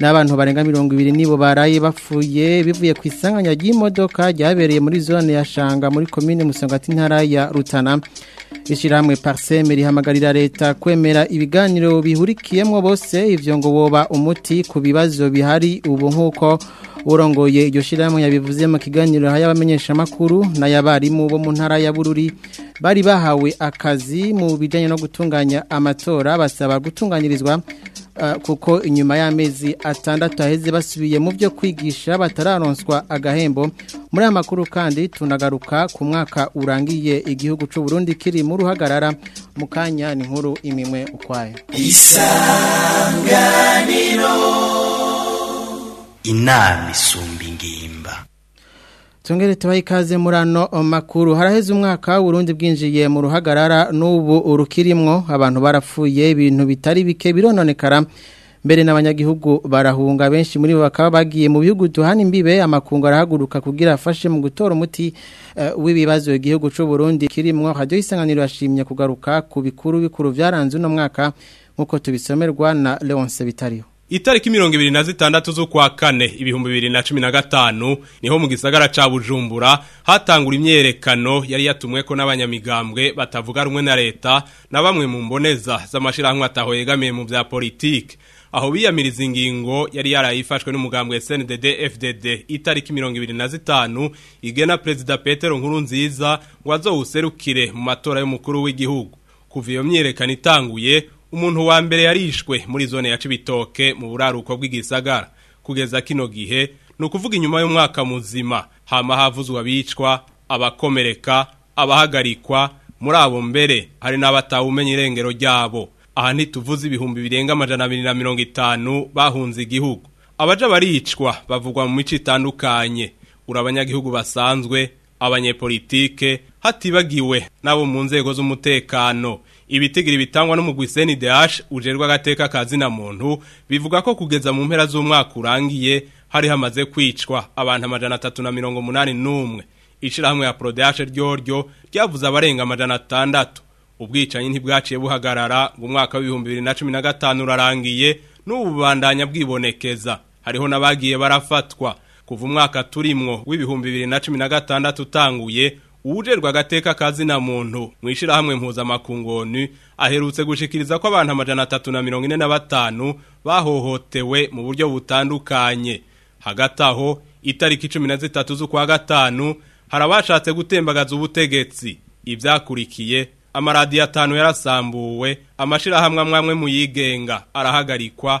n'abantu barenga mirongo ibiri nibo baraye bapfuye bivuye ku isanganya ry'imodoka ryabereye muri zone ya shanga muri komine musongati ntara ya rutana ishyirahamwe pariseme rihamagarira leta kwemera ibiganiro bihurikiyemo bose ibyo ngo boba umuti ku bibazo bihari ubu nk'uko urongoye iryo shyirahamwe yabivuze mu kiganiro y'abamenyeshamakuru n'ay'abarimu bo mu ntara ya bururi bari bahawe akazi mu bijanye no gutunganya amatora basaba gutunganyirizwa Eh, kuko inyuma y'amezi atandatu aheze basubiye mu byo kwigisha batararonswa agahembo muri aya makuru kandi tunagaruka ku mwaka urangiye igihugu cy'u Burundi kiri mu ruhagarara mu kanya ni nkuru imimwe ukwaye isanganiro inama Tungere tuwa ikaze murano makuru. Haraheze umwaka urundi bwinjiye mu ruhagarara n'ubu urukirimwo abantu barapfuye ibintu bitari bike birononekara. Mbere n'abanyagihugu barahunga benshi muri bo bakaba bagiye mu bihugu tuhana imbibe amakungu arahaguruka kugira afashe mu gutora umuti uh, w'ibibazo igihugu cy'u Burundi kirimwo hajyo isanganiro yashimye kugaruka ku bikuru bikuru byaranze uno mwaka nkuko tubisomerwa na Leonce Bitariho. itariki mirongo ibiri na zitandatu kwa kane ibihumbi bibiri na cumi na gatanu niho mu gisagara ca bujumbura hatangura imyerekano yari yatumwe ko n'abanyamigambwe batavuga rumwe na leta na bamwe mu mboneza z'amashirahamwe ataho yegamiye mu bya politiki aho biyamiriza ingingo yari yarayifashwe n'umugambwe SNDD FDD itariki 2025 igena perezida Petero nziza ngo azowuserukire mu matora y'umukuru w'igihugu kuva iyo myerekano itanguye umuntu wa mbere yarishwe muri zone ya Cibitoke mu buraruko bw'igisagara kugeza kino gihe ni ukuvuga inyuma y'umwaka muzima hama havuzwe abicwa abakomereka abahagarikwa muri abo mbere hari n'abatawumenya irengero ryabo aha ntituvuze ibihumbi birenga amajana abiri na mirongo itanu bahunze igihugu abaja baricwa bavugwa mu mico itandukanye urabanyagihugu basanzwe abanyepolitike hatibagiwe n'abo mu nzego z'umutekano ibitigiri bitangwa n'umugwi CNDH ujerwa gateka kazina muntu bivuga ko kugeza mu mpera z'umwaka urangiye hari hamaze kwicwa abantu amajana 381 ishirahamwe ya PRODH ryoryo ryavuze abarenga amajana 6 ubwicanyi ntibwaciye buhagarara mu mwaka wa 2015 urarangiye n'ububandanya bwibonekeza hariho nabagiye barafatwa kuva umwaka turimwo w'ibihumbi 2016 utanguye uwujejwe agateka kazina muntu mwishira hamwe mpuzamakungoni aherutse gushikiriza ko abantu amajana atatu na mirongo na batanu bahohotewe mu buryo butandukanye hagati aho itariki cumi na zitatu z'ukwa gatanu harabashatse abashatse gutembagaza ubutegetsi ibyakurikiye amaradiyo atanu yarasambuwe amashirahamwe amwe amwe mu yigenga arahagarikwa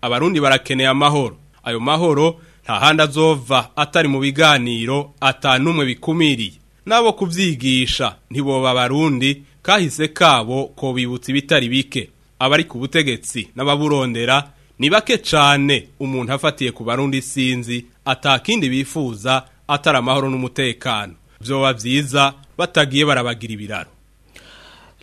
abarundi barakeneye amahoro ayo mahoro nta handi azova atari mu biganiro atanumwe bikumiriye nabo kubyigisha ntiboba barundi kahise kabo ko bibutsi bitari bike abari ku butegetsi n'ababurondera ni bake cyane umuntu afatiye ku barundi sinzi atakindi bifuza atari amahoro n'umutekano byoba byiza batagiye barabagira ibiraro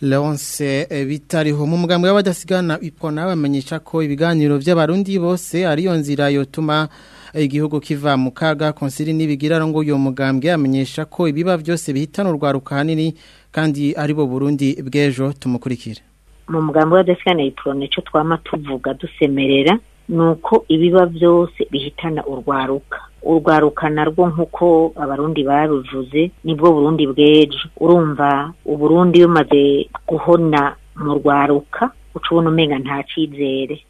leonce eh, bitariho mu mugambwe w'abadasigana ipfo bamenyesha ko ibiganiro by'abarundi bose ariyo nzira yotuma igihugu kiva mu kaga konsili n'ibigira ngo uyu mugambwe amenyesha ko ibiba byose bihitana urwaruka hanini kandi aribo bo burundi bw'ejo tumukurikira. mu mugambi wa desikani yiporone cyo twama tuvuga dusemerera ni ibiba byose bihitana urwaruka urwaruka narwo nk'uko abarundi babivuze nibwo burundi bw'ejo urumva uburundi bumaze guhona mu rwaruka uca ubona umenya nta cyizere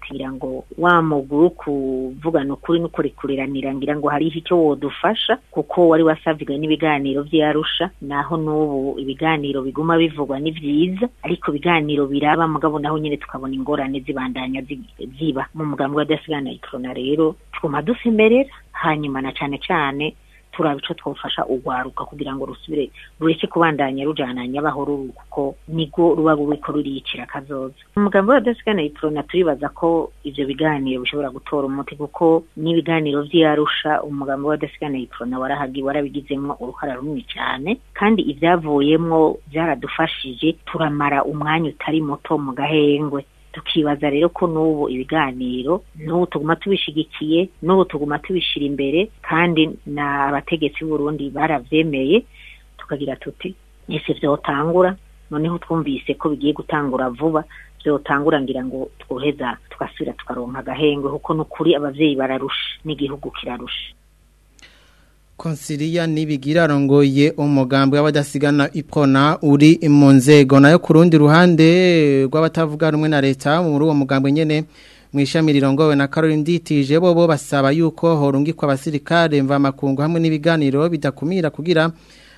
tutira ngo wa muguru kuvugana ukuri no kurikuriranira ngira ngo hariho icyo wadufasha kuko wari wasavijwe n'ibiganiro by'arusha naho n'ubu ibiganiro biguma bivugwa ni byiza ariko ibiganiro biraba mugabo naho nyine tukabona ingorane zibandanya ziba mu mugambwe wa dasigana ikorona rero twuma dusemerera hanyuma na cyane cyane turaba icyo twafasha urwaruka kugira ngo rusubire rureke kubandanya rujananye abahoro kuko nigo ruba ruriko ruriyicira akazoza umugambi wa dasigana iprona turibaza ko ivyo biganiro bishobora gutora umuti kuko n'ibiganiro vy'arusha umugambi wa dasigana iprona warahagi warabigizemo uruhara runini cyane kandi ivyavuyemwo byaradufashije turamara umwanya utari muto mu gahengwe tukibaza rero ko n'ubu ibiganiro mm. n'ubu tuguma tubishigikiye n'ubu tuguma tubishyira imbere kandi abategetsi b'urundi barabyemeye tukagira tuti ese byotangura noneho twumvise ko bigiye gutangura vuba byotangura ngira ngo twoheza tugasubira tukaronka agahengwe kuko n'ukuri ababyeyi bararusha n'igihugu kirarusha Konsiliya ntibigiraro ngo ye umugambi w'abadasigana ipfona uri mu nzego nayo ku rundi ruhande rw'abatavuga rumwe na leta muri uwo mugambi nyine mu ishami rirongowe na Caroline Nditije bo bo basaba yuko horungikwa abasirikare mvamakungu hamwe n'ibiganiro bidakumira kugira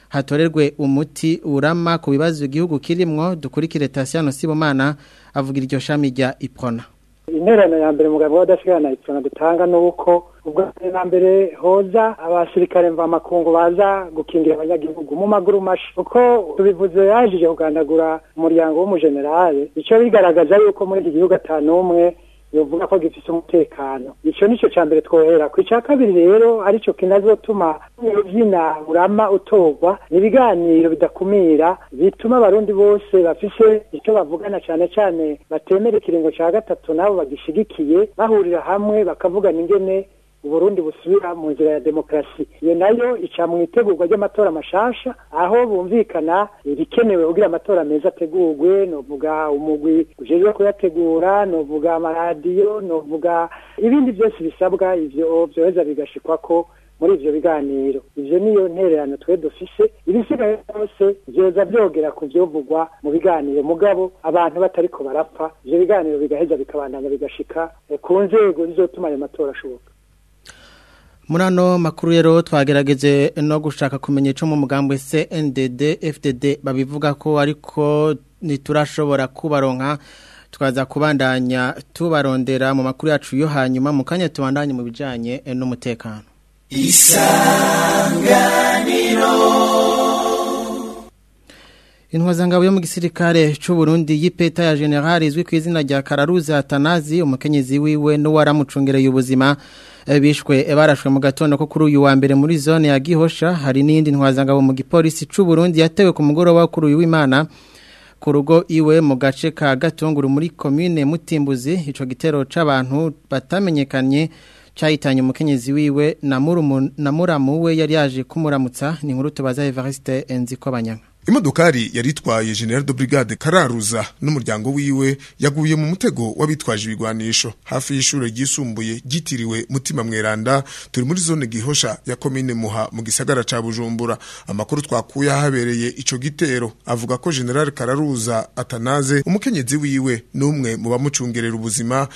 hatorerwe umuti urama ku bibazo igihugu kirimwo dukurikire Tasiano Sibomana avugira iryo shami ipona. Interano ya mbere mugabo wadashikirana icona dutanga nuko ubwo na mbere hoza abasirikare mva makungu baza gukingira abanyagihugu mu maguru mashi uko tubivuze yajije kugandagura umuryango w’umujenerali. ico bigaragaza yuko muri iki gihugu umwe yovuga ko gifite umutekano icyo nicyo cya mbere twohera ku icya kabiri rero aricyo kinazotuma by'inangurama utorwa utogwa ibiganiro bidakumira bituma abarundi bose bafise icyo bavugana cyane cyane batemera ikiringo cya gatatu nabo bagishyigikiye bahurira hamwe bakavugana ingene uburundi busubira mu nzira ya demokarasi iyo nayo ica mu itegurwa ry'amatora mashasha aho bumvikana ibikenewe kugira amatora meza ategurwe novuga umugwi ujejwe kuyategura novuga amaradiyo novuga ibindi byose bisabwa ivyo vyoheza ko muri ivyo biganiro ivyo niyo ntererano twe dufise ibisigaye byose vyoza vyogera ku vyovugwa mu biganiro mugabo abantu batariko barapfa ivyo biganiro bigaheza bikabandanya bigashika eh, ku nzego zizotuma ayo matora ashoboka muri makuru rero twagerageje no gushaka kumenya icyo mu mugambi CNDD FDD babivuga ko ariko ntiturashobora kubaronka twaza kubandanya tubarondera mu makuru yacu yo hanyuma mu kanya tubandanye mu bijyanye n'umutekano isanganiro Intwazangabo yo mu gisirikare cy'u Burundi y'ipeta ya general izwi ku izina rya Kararuza Atanazi umukenyezi wiwe n'uwaramucungereye ubuzima Eh, bishwe eh, barashwe mu gatondo ko kuri uyu wa mbere muri zone ya gihosha hari n'indi ntwazangabo mu gipolisi cy'u Burundi yatewe ku mugoroba kuri uyu w'Imana ku rugo iwe mu gace ka gatunguru muri commune mutimbuzi icyo gitero cy'abantu batamenyekanye cyahitanye umukenyezi wiwe na muramu we yari yaje kumuramutsa ni nkuru tubaza Evariste Enziko Banyanga imodokari yari itwaye general de brigade kararuza n'umuryango wiwe yaguye mu mutego w'abitwaje ibigwanisho hafi y'ishuri ryisumbuye gitiriwe mutima mweranda turi muri zone gihosha ya komine muha mu gisagara ca bujumbura amakuru twakuye ahabereye icyo gitero avuga ko general kararuza atanaze umukenyezi wiwe n'umwe mu bamucungerera ubuzima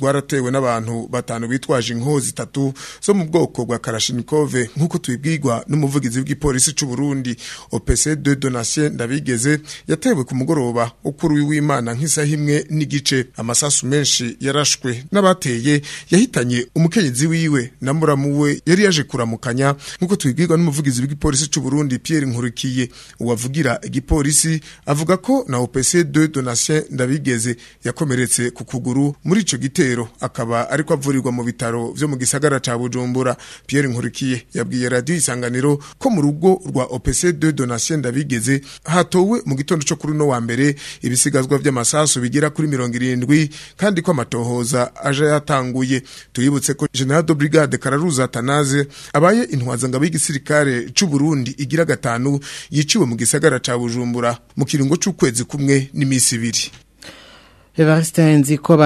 rwaratewe n'abantu batanu bitwaje inkoho zitatu zo mu bwoko bwa karashinikove nk'uko tubibwirwa n'umuvugizi w'igipolisi cy'u Burundi OPC de Donatien Ndabigeze yatewe ku mugoroba ukuri w'Imana nk'isaha imwe n'igice amasasu menshi yarashwe n'abateye yahitanye umukenyezi wiwe na muramu we yari yaje kuramukanya nk'uko tubibwirwa n'umuvugizi w'igipolisi cy'u Burundi Pierre Nkurikiye uwavugira igipolisi avuga ko na OPC de Donatien Ndabigeze yakomeretse ku kuguru muri icyo gitero akaba ariko avurirwa mu bitaro byo mu gisagara ca Bujumbura Pierre Nkurikiye yabwiye radio isanganiro ko mu rugo rwa OPC de Donatien Ndabigeze hatowe mu gitondo cyo kuri no wa mbere ibisigazwa by'amasasu bigera kuri mirongo irindwi kandi ko amatohoza aje yatanguye tuributse ko General de Brigade Kararuza Atanaze abaye intwazangabo y'igisirikare cy'u Burundi igira gatanu yiciwe mu gisagara ca Bujumbura mu kiringo c'ukwezi kumwe n'imisi ibiri Evariste Nziko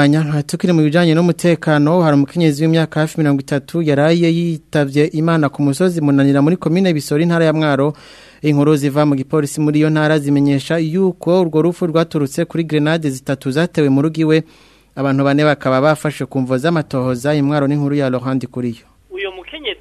tukiri mu bijanye n'umutekano hari umukenyezi w'imyaka hafi mirongo itatu yaraye yitavye Imana ku musozi munanira muri Komine Bisori intara ya Mwaro inkuru ziva mu gipolisi muri iyo ntara zimenyesha yuko urwo rufu rwaturutse kuri grenade zitatu zatewe mu rugiwe abantu bane bakaba bafashe kumvo z'amatohoza imwaro n'inkuru ya kuri yo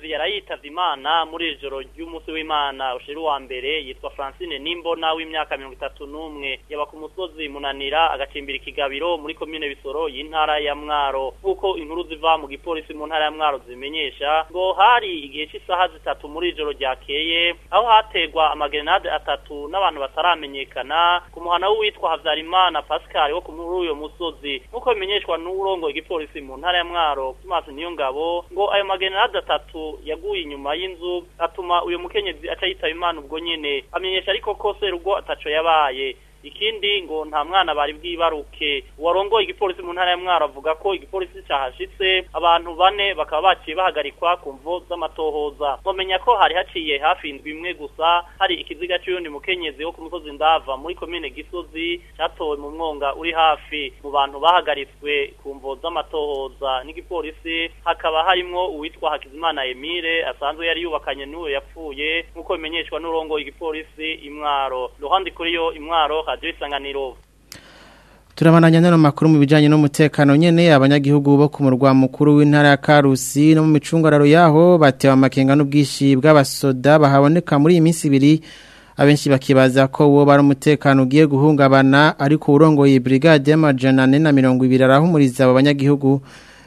yari imana muri ijoro ry'umunsi w'imana ushiru uwa mbere yitwa francine nimbona w'imyaka mirongo itatu n'umwe yaba ku musozi munanira agacimbira ikigabiro muri komine bisoro y'intara ya mwaro nk'uko inkuru ziva mu gipolisi mu ntara ya mwaro zimenyesha ngo hari igihe cy'isaha zitatu muri ijoro ryakeye aho hategwa amagerenade atatu n'abantu bataramenyekana ku muhana w'uwitwa habyarimana pascal wo muri uyu musozi nk'uko bimenyeshwa n'urongo igipolisi mu ntara ya mwaro tumaze niyo ngabo ngo ayo magerenade atatu yaguye inyuma y'inzu atuma uyu mukenyezi acayitaba imana ubwo nyene amenyesha ariko kose rugo ataco yabaye ikindi ngo nta mwana bari bwibaruke uwarongoye igipolisi mu ntara ya mwaro avuga ko igipolisi cyahashitse abantu bane bakaba baciye bahagarikwa ku mvo z'amatohoza mwamenya ko hari haciye hafi indwi imwe gusa hari ikiziga cy'uyundi mukenyezi wo ku musozi ndava muri komine gisozi cyatowe mu mwonga uri hafi mu bantu bahagaritswe ku mvo z'amatohoza n'igipolisi hakaba harimo uwitwa hakizimana emile asanzwe yari yubakanye n'uwo yapfuye nk'uko bimenyeshwa n'urongoye igipolisi imwaro ruhande kuri yo imwaro radiyo isanganiro turabananya n'ayo makuru mu bijyanye n'umutekano nyine abanyagihugu bo ku murwa mukuru w'intara ya karusi no mu micungararo yaho batewe amakenga n’ubwishi bw'abasoda bahaboneka muri iyi minsi ibiri abenshi bakibaza ko uwo bari umutekano ugiye guhungabana ariko urongoye burigade y'amajana ane na mirongo ibiri arahumuriza abo banyagihugu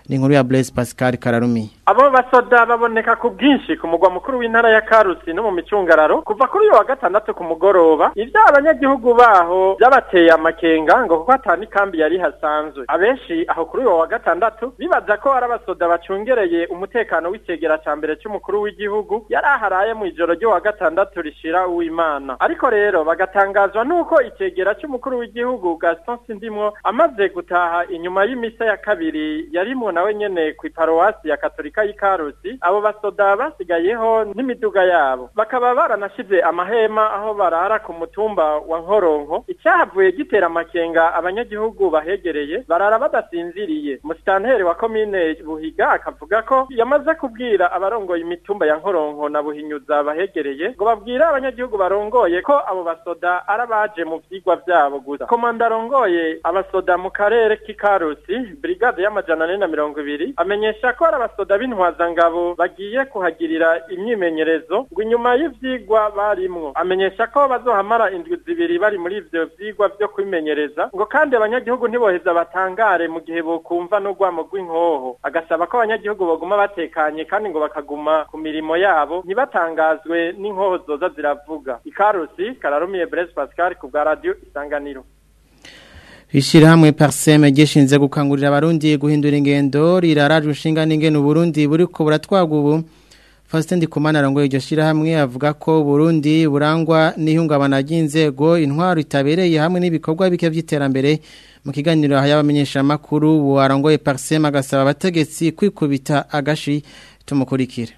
ni ya Blaise Pascal Kararumi abo basoda baboneka ku bwinshi ku mugwa mukuru w'intara ya Karusi no mu micungararo kuva kuri uyu wa gatandatu ku mugoroba ivyo abanyagihugu baho byabateye amakenga ngo kuko atani kambi yari hasanzwe abenshi aho kuri uyu wa gatandatu bibaza ko ari abasoda bacungereye umutekano w'icegera cya mbere cy’umukuru w'igihugu yari aharaye mu ijoro ryo wa gatandatu rishira uwimana ariko rero bagatangazwa nuko icegera cy’umukuru w'igihugu Gaston Sindimwo amaze gutaha inyuma y'imisa ya kabiri yari mu nawe nyene ku iparuwasi ya katolika y'ikarusi abo basoda basigayeho n'imiduga yabo bakaba baranashize amahema aho barara ku mutumba wa nkoronko icyahavuye gitera amakenga abanyagihugu bahegereye barara badasinziriye musitanteri wa komine buhiga akavuga ko yamaze kubwira abarongoye imitumba ya nkoronko na buhinyuza bahegereye ngo babwire abanyagihugu barongoye ko abo basoda ari abaje mu byigwa byabo gusa komanda arongoye abasoda mu karere k'ikarusi brigade y'amajana ane mirongo ibiri amenyesha ko hari abasoda b'intwazangabo bagiye kuhagirira imyimenyerezo ngo inyuma y'ivyigwa barimwo amenyesha ko bazohamara indwi zibiri bari muri ivyo vyigwa vyo kwimenyereza ngo kandi abanyagihugu ntiboheza batangare mu gihe bokumva n'urwamo rw'inkoho agasaba ko abanyagihugu baguma batekanye kandi ngo bakaguma ku mirimo yabo ntibatangazwe n'inkoho zoza ziravuga ikarusi kararumiye Brez Pascal ku bwa radio isanganiro Ishirahamwe Parseme gishinze gukangurira abarundi guhindura ingendo riraraje inshinga n'ingene Burundi buriko buratwagwa ubu Faustin Ndikumana arongoye iryo shirahamwe avuga ko Burundi burangwa n'ihungabana ry'inzego intwaro itabereye hamwe n'ibikorwa bike by'iterambere mu kiganiro y'abamenyesha makuru warongoye Parseme agasaba abategetsi kwikubita agashi tumukurikira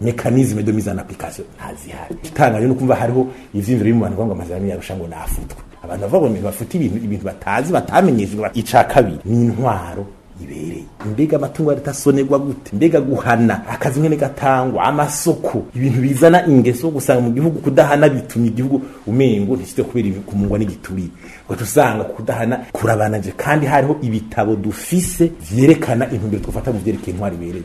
mekanizme de mise en application ntazihari itangaje no kumva hariho ivyimviro biri mu bantu ngo amazirano yarusha ngo nafutwe abantu bavuga ngo bafuta ibintu ibintu batazi batamenyeshejwe ica kabiri ni intwaro ibereye mbega amatungo aritasonerwa gute mbega guhana akazi nkene gatangwa amasoko ibintu bizana ingeso gusanga mu gihugu kudahana bitumye igihugu umengo ntikijya kubera kumungwa n'igituriye ngo usanga kudahana kurabanaje kandi hariho ibitabo dufise vyerekana intumbero twafata mu vyerekeye intwaro ibereye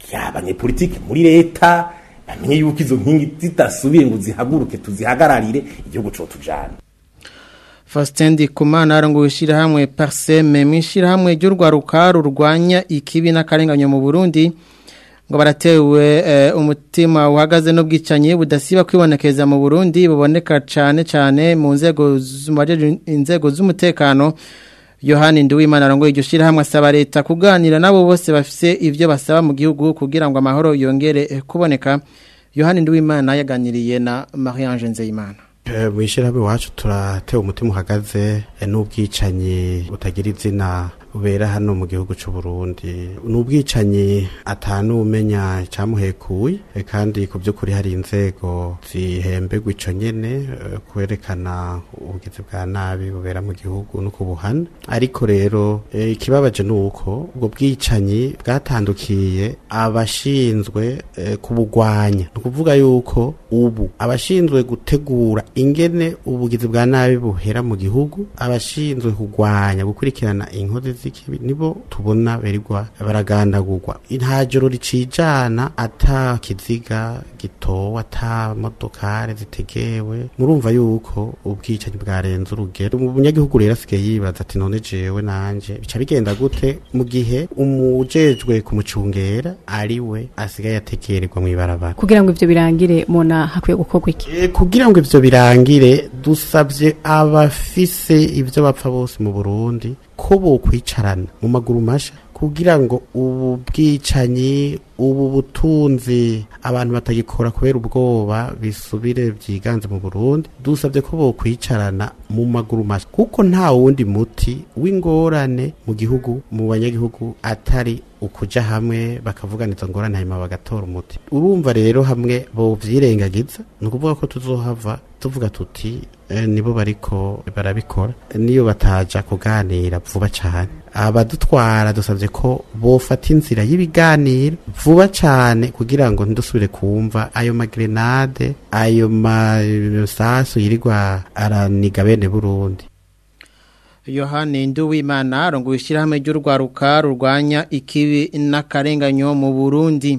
by'abanyepolitiki muri leta bamenye yuko izo nkingi zitasubiye ngo zihaguruke tuzihagararire igihugu cyo tujyana fasitendi kumana ngo wishyirahamwe pariseme mu ishyirahamwe ry'urwaruka rurwanya ikibi n'akarengane mu burundi ngo baratewe eh, umutima uhagaze n'ubwicanyi budasiba kwibonekeza mu burundi buboneka cyane cyane mu nzego z'umutekano yohani Nduwimana arongoye iryo shyirahamwe asaba leta kuganira n'abo bose bafite ivyo basaba mu gihugu kugira ngo amahoro yongere eh, kuboneka yohani Nduwimana yaganiriye na Mariange Nzeyimana eh, Mwishirabi ishyirahamwe iwacu mutimu umutima uhagaze eh, n'ubwicanyi utagirizi izina bubera hano mu gihugu cy'u Burundi ni ubwicanyi atanu umenya cyamuhekuye eh, kandi ku by'ukuri hari inzego zihembegwa ico nyene eh, kwerekana ubugizi bwa nabi bubera mu gihugu no kubuhana ariko rero eh, ikibabaje ni uko ubwo bwicanyi bwatandukiye abashinzwe kubugwanya ni ukuvuga yuko ubu abashinzwe gutegura ingene ubugizi bwa nabi buhera mu gihugu abashinzwe kugwanya gukurikirana inkozi politiki nibo tubona berigwa baragandagurwa nta ricijana ata kiziga gitowe ata modokare zitegewe murumva yuko ubwicanyi bwarenze urugero umunyagihugu rero asigaye yibaza ati none jewe nanje bica bigenda gute mu gihe umujejwe kumucungera ari we asigaye mu mw'ibarabara kugira ngo ibyo birangire mona hakwiye gukorwa iki eh, kugira ngo ibyo birangire dusabye abafise ibyo bapfa bose mu Burundi ko bokwicarana mu maguru mashya kugira ngo ubu bwicanyi ubu butunzi abantu batagikora kubera ubwoba bisubire byiganze mu Burundi dusabye ko bokwicarana mu maguru mashya kuko nta wundi muti w'ingorane mu gihugu mu banyagihugu atari ukuja hamwe bakavugana bakavuganiza ngorane hanyuma bagatora umuti urumva rero hamwe bovyirengagiza ni ukuvuga ko tuzohava tuvuga tuti eh, nibo bariko barabikora niyo bataja kuganira vuba cyane abadutwara dusabye ko bofata inzira y'ibiganiro vuba cyane kugira ngo ntidusubire kumva ayo magrenade ayo masasu yirirwa araniga bene burundi yohani nduwimana arongoye ishyirahamwe ry'urwaruka rurwanya ikibi n'akarenganyo mu burundi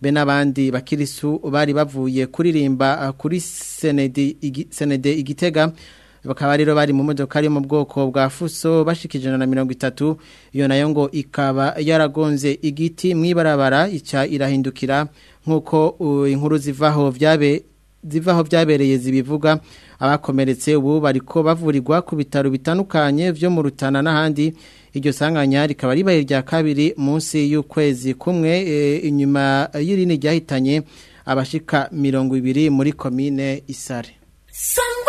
be n'abandi bakirisu bari bavuye kuririmba uh, kuri senede igitega bakaba bari mu modoka yo mu bwoko bwa fuso bashikije na mirongo itatu iyo nayo ngo ikaba yaragonze igiti mu ibarabara ica irahindukira nk'uko uh, inkuru zivaho byabe zivaho byabereye zibivuga abakomeretse ubu bariko bavurirwa ku bitaro bitandukanye byo mu rutana n'ahandi iryo sanganya rikaba ribaye rya kabiri munsi y'ukwezi kumwe eh, inyuma y'irindi ryahitanye abashika mirongo ibiri muri komine isare Sangwa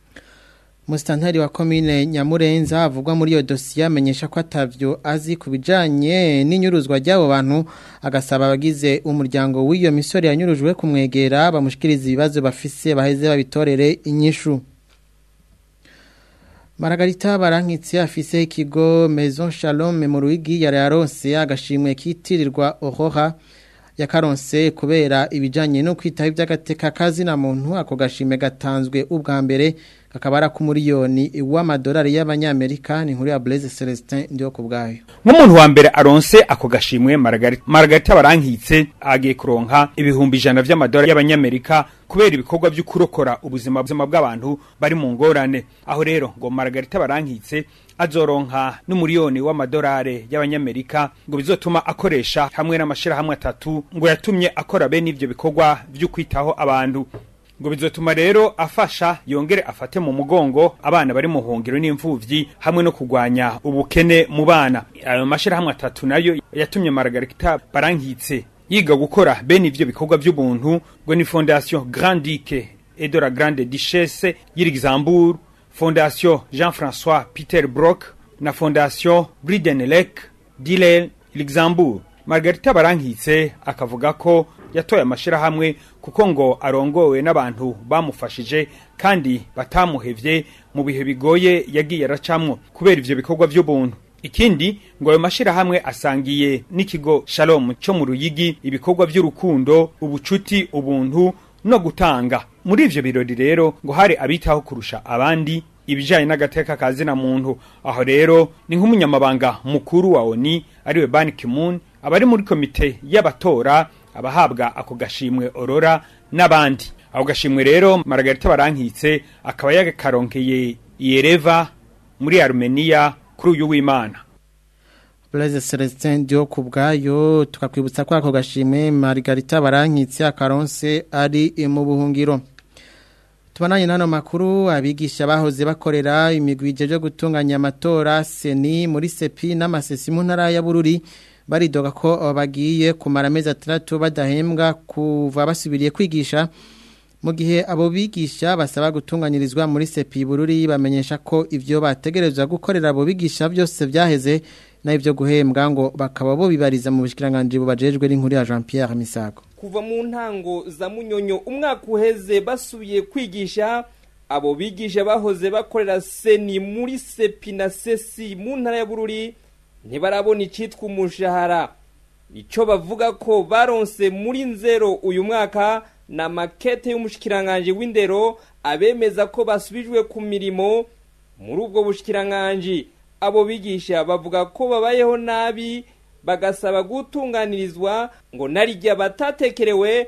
Musitantari wa komine Nyamurenza avugwa muri iyo dosiye amenyesha ko atavyo azi ku bijanye n'inyuruzwa ry'abo bantu agasaba abagize umuryango w'iyo misore yanyurujwe kumwegera bamushikiriza ibibazo bafise baheze babitorere inyishu Maragarita Barankitse afise ikigo Maison Shalom Memoruigi yari yaronse agashimwe kitirirwa Aurora yakaronse kubera ibijanye no kwitaba iby'agateka kazi na muntu ako gashime gatanzwe ubwa mbere kakaba ari ak'umuriyoni w'amadolari y'abanyamerika ni inkuru ya Blaise Celestin ndiyo ku bwayo wa mbere aronse ako gashimwe Margarita Margarita barankitse agiye kuronka ibihumbi ijana by'amadolari y'abanyamerika kubera ibikorwa byo kurokora ubuzima buzima bw'abantu bari mu ngorane aho rero ngo Margarita barankitse azoronka n'umuriyoni w'amadolari y'abanyamerika ngo bizotuma akoresha hamwe n'amashirahamwe atatu ngo yatumye akora bene ivyo bikorwa byo kwitaho abantu ngo bizotuma rero afasha yongere afate mu mugongo abana bari mu buhungiro n'imfubyi hamwe no kurwanya ubukene mu bana ayo mashyirahamwe atatu nayo yatumye maragarita barankitse yiga gukora bene ibyo bikorwa by'ubuntu ngo ni fondation grandike edora de la grande duchesse y'Luxembourg fondation Jean-François Peter Brock na fondation Bridenelec Dilel Luxembourg Margarita Barankitse akavuga ko yatoye amashyirahamwe kuko ngo arongowe n'abantu bamufashije kandi batamuhevye mu bihe bigoye yagiye aracamwo kubera ivyo bikorwa by'ubuntu ikindi ngo ayo mashirahamwe asangiye n'ikigo Shalom cyo mu Ruyigi ibikorwa by'urukundo ubucuti ubuntu no gutanga muri ivyo birori rero ngo hari abitaho kurusha abandi ibijanye n'agateka ka zina muntu aho rero ni nk'umunyamabanga mukuru wa ONI ariwe Ban kimun abari muri komite y'abatora abahabwa ako gashimwe aurora n'abandi ako gashimwe rero maragarita barankitse akaba yakaronkeye yereva muri arumeniya kuri uyu w'imana bureze celestin yo ku bwayo tukakwibutsa ko ako gashimwe marigarita barankitse akaronse ari mu buhungiro tubananye n'ano makuru abigisha bahoze bakorera imigwije yo gutunganya amatora seni muri sepi n'amasesi mu ntara ya bururi baridoga ko bagiye kumara amezi atatu badahembwa kuva basubiriye kwigisha mu gihe abo bigisha basaba gutunganyirizwa muri sepi bururi bamenyesha ko ibyo bategerezwa gukorera abo bigisha byose byaheze n'ibyo guhembwa ngo bakaba bo bibariza mu bushyikirangange bubajejwe n'inkuru ya jean Pierre Misago kuva mu ntango za munyonyo umwaka uheze basubiye kwigisha abo bigisha bahoze bakorera seni muri sepi na sesi mu ntara ya bururi ntibarabona icyitwa umushahara icyo bavuga ko baronse muri nzero uyu mwaka na makete y'umushyikiranganje w'indero abemeza ko basubijwe ku mirimo muri ubwo bushyikiranganje abo bigisha bavuga ko babayeho nabi bagasaba gutunganirizwa ngo narijya batatekerewe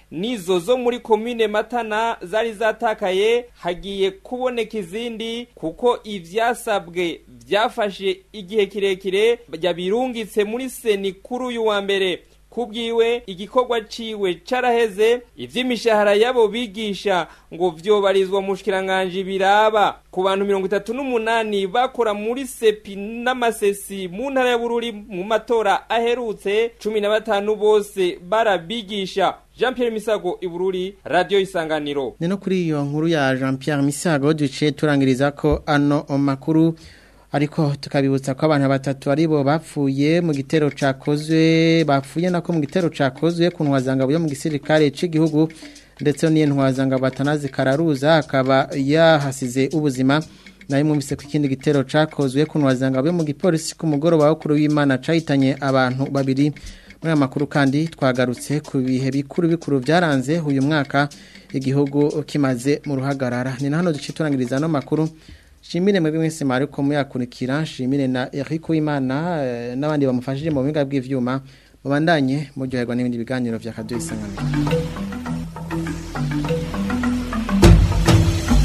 n'izo zo muri komine matana zari zatakaye hagiye kuboneka izindi kuko ibyasabwe byafashe igihe kirekire byabirungitse muri seni kuri uyu wa mbere ku bwiwe igikorwa ciwe caraheze ivy'imishahara y'abo bigisha ngo vyobarizwa mu bushikiranganji biraba ku bantu mirongo itatu n'umunani bakora muri sepi n'amasesi mu ntara ya bururi mu matora aherutse cumi na batanu bose barabigisha jean Pierre misago ibururi radiyo isanganiro ni no kuri iyo nkuru ya jean Pierre misago duce turangiriza ko ano makuru ariko tukabibutsa ko abantu batatu aribo bapfuye mu gitero cakozwe bapfuye nako mu gitero cakozwe ku ntwazangabo yo mu gisirikare cy'igihugu ndetse n'iyo ntwazangabo atanazi kararuza akaba yahasize ubuzima nayo mwumvise ko ikindi gitero cakozwe ku ntwazangabo yo mu gipolisi ku mugoroba wo kuri w'imana cahitanye abantu babiri muri aya makuru kandi twagarutse ku bihe bikuru bikuru byaranze uyu mwaka igihugu kimaze mu ruhagarara ni na hano duce turangiriza ano makuru shimire mwebwe mwese mwari ko muyakurikira shimire na Eric Uwimana eh, n'abandi bamufashije mu buhinga bw'ivyuma mubandanye muryoherwa n'ibindi biganiro vya Radio Isanganiro